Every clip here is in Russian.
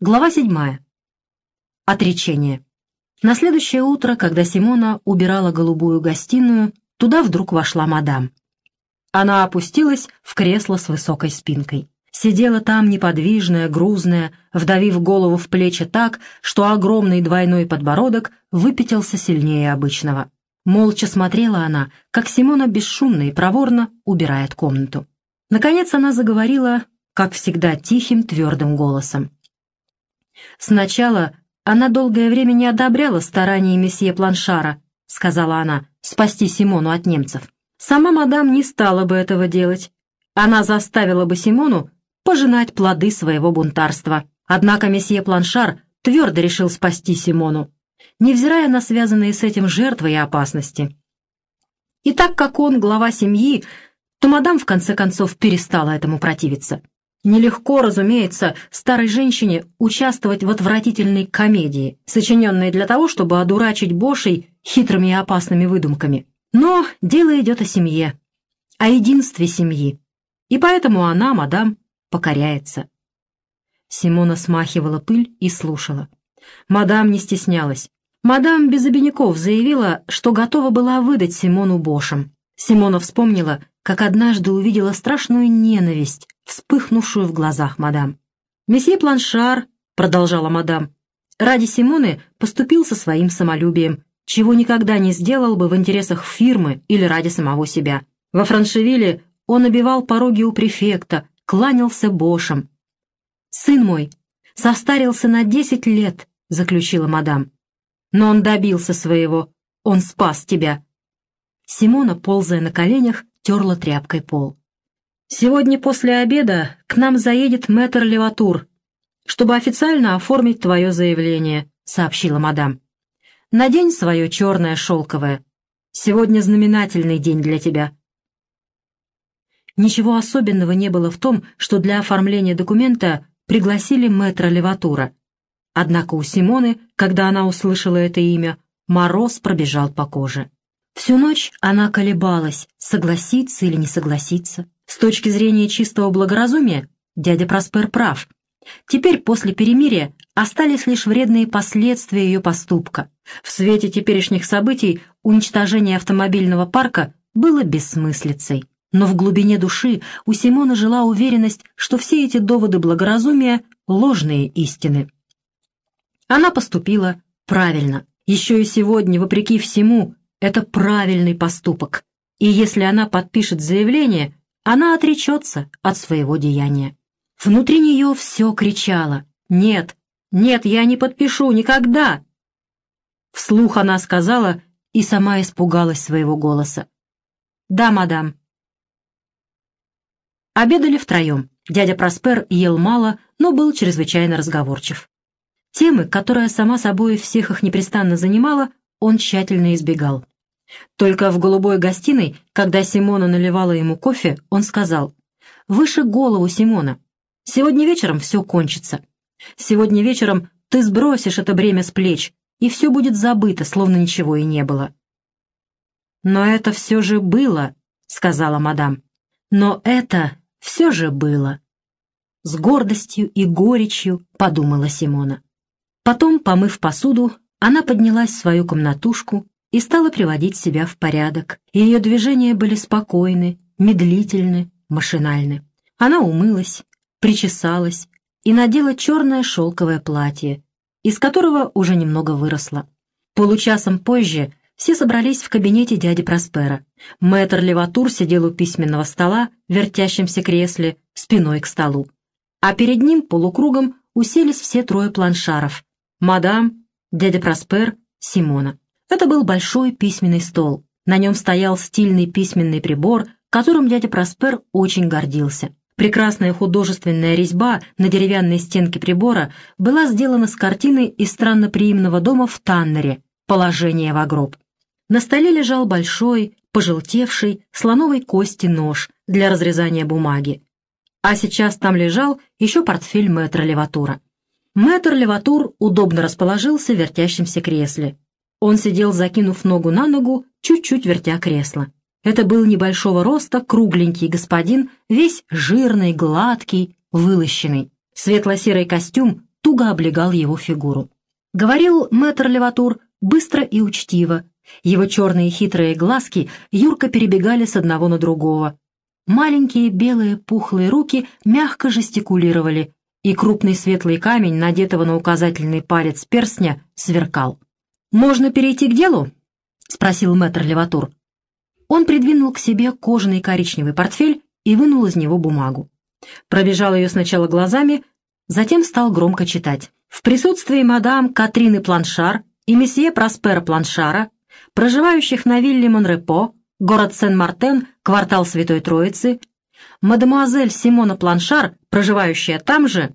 Глава седьмая. Отречение. На следующее утро, когда Симона убирала голубую гостиную, туда вдруг вошла мадам. Она опустилась в кресло с высокой спинкой. Сидела там неподвижная, грузная, вдавив голову в плечи так, что огромный двойной подбородок выпятился сильнее обычного. Молча смотрела она, как Симона бесшумно и проворно убирает комнату. Наконец она заговорила, как всегда, тихим, твердым голосом. «Сначала она долгое время не одобряла старания месье Планшара», — сказала она, — «спасти Симону от немцев. Сама мадам не стала бы этого делать. Она заставила бы Симону пожинать плоды своего бунтарства. Однако месье Планшар твердо решил спасти Симону, невзирая на связанные с этим жертвы и опасности. И так как он глава семьи, то мадам в конце концов перестала этому противиться. Нелегко, разумеется, старой женщине участвовать в отвратительной комедии, сочиненной для того, чтобы одурачить Бошей хитрыми и опасными выдумками. Но дело идет о семье, о единстве семьи. И поэтому она, мадам, покоряется. Симона смахивала пыль и слушала. Мадам не стеснялась. Мадам без обиняков заявила, что готова была выдать Симону Бошем. Симона вспомнила, как однажды увидела страшную ненависть, вспыхнувшую в глазах мадам. «Месье Планшар», — продолжала мадам, — «ради Симоны поступил со своим самолюбием, чего никогда не сделал бы в интересах фирмы или ради самого себя. Во Франшевиле он обивал пороги у префекта, кланялся бошам. «Сын мой состарился на десять лет», — заключила мадам. «Но он добился своего, он спас тебя». Симона, ползая на коленях, терла тряпкой пол. «Сегодня после обеда к нам заедет мэтр Леватур, чтобы официально оформить твое заявление», — сообщила мадам. «Надень свое черное шелковое. Сегодня знаменательный день для тебя». Ничего особенного не было в том, что для оформления документа пригласили мэтра Леватура. Однако у Симоны, когда она услышала это имя, мороз пробежал по коже. Всю ночь она колебалась, согласиться или не согласиться. С точки зрения чистого благоразумия дядя Проспер прав. Теперь, после перемирия, остались лишь вредные последствия ее поступка. В свете теперешних событий уничтожение автомобильного парка было бессмыслицей. Но в глубине души у Симона жила уверенность, что все эти доводы благоразумия — ложные истины. Она поступила правильно. Еще и сегодня, вопреки всему, это правильный поступок, и если она подпишет заявление, она отречется от своего деяния. Внутри нее все кричало «Нет, нет, я не подпишу никогда!» Вслух она сказала и сама испугалась своего голоса. «Да, мадам». Обедали втроем. Дядя Проспер ел мало, но был чрезвычайно разговорчив. Темы, которая сама собой всех их непрестанно занимала, он тщательно избегал. Только в голубой гостиной, когда Симона наливала ему кофе, он сказал, «Выше голову, Симона. Сегодня вечером все кончится. Сегодня вечером ты сбросишь это бремя с плеч, и все будет забыто, словно ничего и не было». «Но это все же было», — сказала мадам. «Но это все же было». С гордостью и горечью подумала Симона. Потом, помыв посуду, она поднялась в свою комнатушку и стала приводить себя в порядок. Ее движения были спокойны, медлительны, машинальны. Она умылась, причесалась и надела черное шелковое платье, из которого уже немного выросло. Получасом позже все собрались в кабинете дяди Проспера. Мэтр Леватур сидел у письменного стола в вертящемся кресле, спиной к столу. А перед ним полукругом уселись все трое планшаров — мадам, дядя Проспер, Симона. Это был большой письменный стол. На нем стоял стильный письменный прибор, которым дядя Проспер очень гордился. Прекрасная художественная резьба на деревянной стенке прибора была сделана с картины из странноприимного дома в Таннере «Положение в гроб». На столе лежал большой, пожелтевший, слоновой кости нож для разрезания бумаги. А сейчас там лежал еще портфель мэтра Леватура. Мэтр Леватур удобно расположился в вертящемся кресле. Он сидел, закинув ногу на ногу, чуть-чуть вертя кресло. Это был небольшого роста, кругленький господин, весь жирный, гладкий, вылощенный. Светло-серый костюм туго облегал его фигуру. Говорил мэтр Леватур быстро и учтиво. Его черные хитрые глазки юрко перебегали с одного на другого. Маленькие белые пухлые руки мягко жестикулировали, и крупный светлый камень, надетого на указательный палец перстня, сверкал. «Можно перейти к делу?» — спросил мэтр Леватур. Он придвинул к себе кожаный коричневый портфель и вынул из него бумагу. Пробежал ее сначала глазами, затем стал громко читать. В присутствии мадам Катрины Планшар и месье Проспера Планшара, проживающих на вилле Монрепо, город Сен-Мартен, квартал Святой Троицы, мадемуазель Симона Планшар, проживающая там же,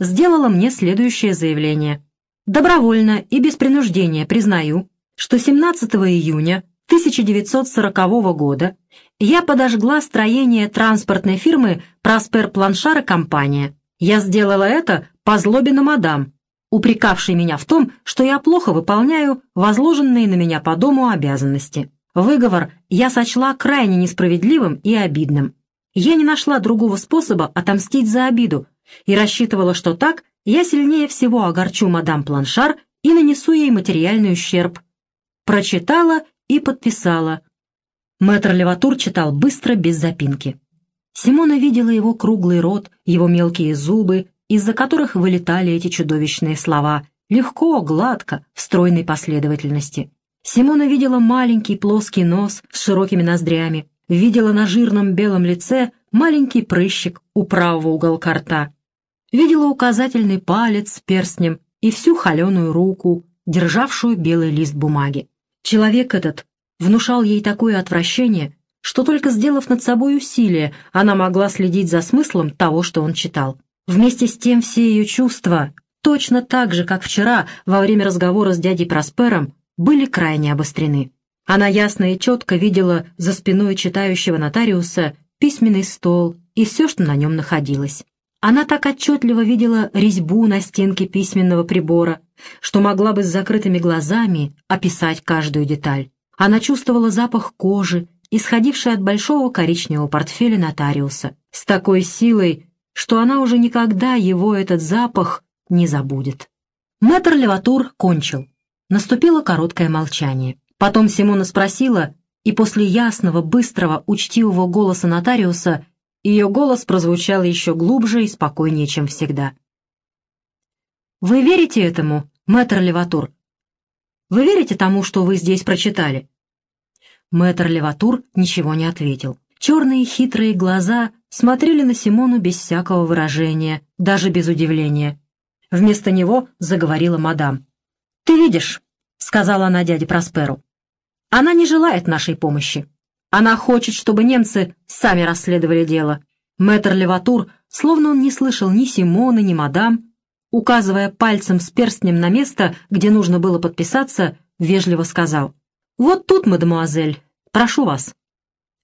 сделала мне следующее заявление. Добровольно и без принуждения признаю, что 17 июня 1940 года я подожгла строение транспортной фирмы «Проспер Планшар и компания». Я сделала это по злобе на мадам, упрекавшей меня в том, что я плохо выполняю возложенные на меня по дому обязанности. Выговор я сочла крайне несправедливым и обидным. Я не нашла другого способа отомстить за обиду и рассчитывала, что так я сильнее всего огорчу мадам Планшар и нанесу ей материальный ущерб. Прочитала и подписала. Мэтр Леватур читал быстро, без запинки. Симона видела его круглый рот, его мелкие зубы, из-за которых вылетали эти чудовищные слова, легко, гладко, в стройной последовательности. Симона видела маленький плоский нос с широкими ноздрями, видела на жирном белом лице маленький прыщик у правого уголка рта, видела указательный палец с перстнем и всю холеную руку, державшую белый лист бумаги. Человек этот внушал ей такое отвращение, что только сделав над собой усилие, она могла следить за смыслом того, что он читал. Вместе с тем все ее чувства, точно так же, как вчера во время разговора с дядей Проспером, были крайне обострены. Она ясно и четко видела за спиной читающего нотариуса письменный стол и все, что на нем находилось. Она так отчетливо видела резьбу на стенке письменного прибора, что могла бы с закрытыми глазами описать каждую деталь. Она чувствовала запах кожи, исходивший от большого коричневого портфеля нотариуса, с такой силой, что она уже никогда его этот запах не забудет. Мэтр Леватур кончил. Наступило короткое молчание. Потом Симона спросила, и после ясного, быстрого, учтивого голоса нотариуса ее голос прозвучал еще глубже и спокойнее, чем всегда. «Вы верите этому, мэтр Леватур? Вы верите тому, что вы здесь прочитали?» Мэтр Леватур ничего не ответил. Черные хитрые глаза смотрели на Симону без всякого выражения, даже без удивления. Вместо него заговорила мадам. «Ты видишь», — сказала она дяде Просперу, — «она не желает нашей помощи. Она хочет, чтобы немцы сами расследовали дело. Мэтр Леватур, словно он не слышал ни Симоны, ни мадам, указывая пальцем с перстнем на место, где нужно было подписаться, вежливо сказал. «Вот тут, мадемуазель, прошу вас.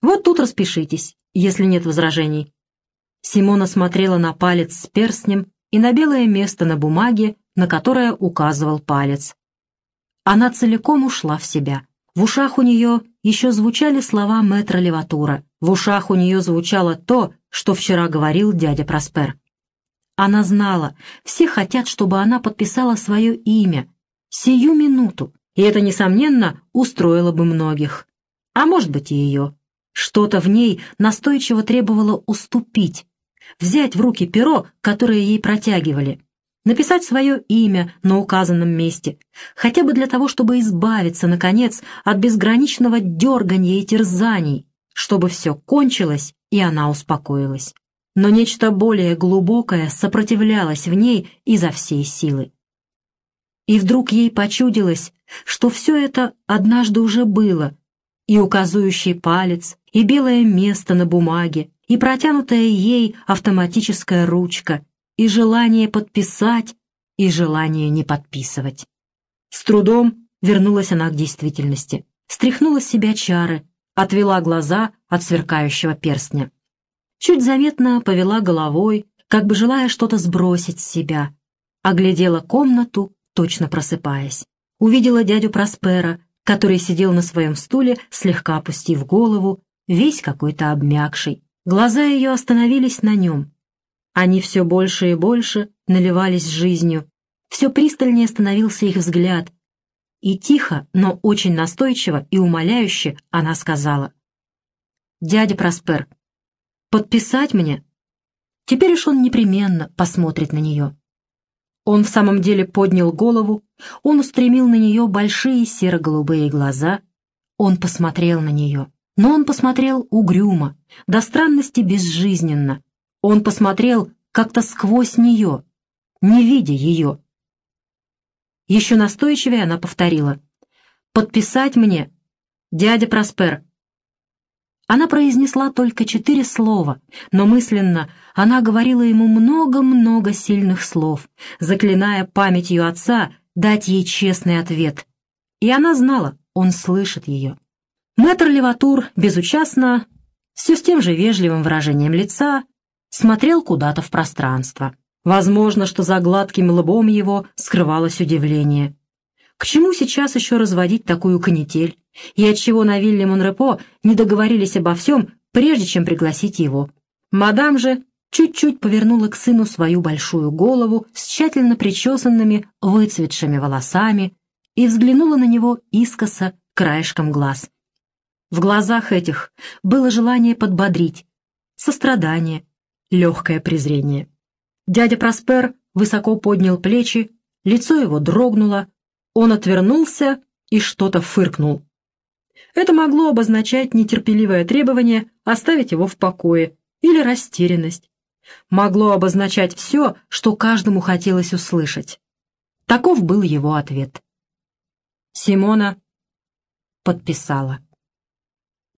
Вот тут распишитесь, если нет возражений». Симона смотрела на палец с перстнем и на белое место на бумаге, на которое указывал палец. Она целиком ушла в себя. В ушах у нее еще звучали слова мэтра Леватура. В ушах у нее звучало то, что вчера говорил дядя Проспер. Она знала, все хотят, чтобы она подписала свое имя, сию минуту, и это, несомненно, устроило бы многих. А может быть и ее. Что-то в ней настойчиво требовало уступить, взять в руки перо, которое ей протягивали, написать свое имя на указанном месте, хотя бы для того, чтобы избавиться, наконец, от безграничного дергания и терзаний, чтобы все кончилось, и она успокоилась. Но нечто более глубокое сопротивлялось в ней изо всей силы. И вдруг ей почудилось, что все это однажды уже было, и указующий палец, и белое место на бумаге, и протянутая ей автоматическая ручка, и желание подписать, и желание не подписывать. С трудом вернулась она к действительности, стряхнула с себя чары, отвела глаза от сверкающего перстня. Чуть заметно повела головой, как бы желая что-то сбросить с себя. Оглядела комнату, точно просыпаясь. Увидела дядю Проспера, который сидел на своем стуле, слегка опустив голову, весь какой-то обмякший. Глаза ее остановились на нем, они все больше и больше наливались жизнью, Все пристальнее становился их взгляд, и тихо, но очень настойчиво и умоляюще она сказала. «Дядя Проспер, подписать мне?» Теперь уж он непременно посмотрит на нее. Он в самом деле поднял голову, он устремил на нее большие серо-голубые глаза, он посмотрел на нее. Но он посмотрел угрюмо, до странности безжизненно. Он посмотрел как-то сквозь нее, не видя ее. Еще настойчивее она повторила. «Подписать мне, дядя Проспер». Она произнесла только четыре слова, но мысленно она говорила ему много-много сильных слов, заклиная памятью отца дать ей честный ответ. И она знала, он слышит ее. Мэтр Леватур безучастно, все с тем же вежливым выражением лица, смотрел куда-то в пространство. Возможно, что за гладким лбом его скрывалось удивление. К чему сейчас еще разводить такую канитель? И отчего на вилле Монрепо не договорились обо всем, прежде чем пригласить его? Мадам же чуть-чуть повернула к сыну свою большую голову с тщательно причесанными, выцветшими волосами и взглянула на него искоса краешком глаз. В глазах этих было желание подбодрить, сострадание, легкое презрение. Дядя Проспер высоко поднял плечи, лицо его дрогнуло, он отвернулся и что-то фыркнул. Это могло обозначать нетерпеливое требование оставить его в покое или растерянность. Могло обозначать все, что каждому хотелось услышать. Таков был его ответ. Симона подписала.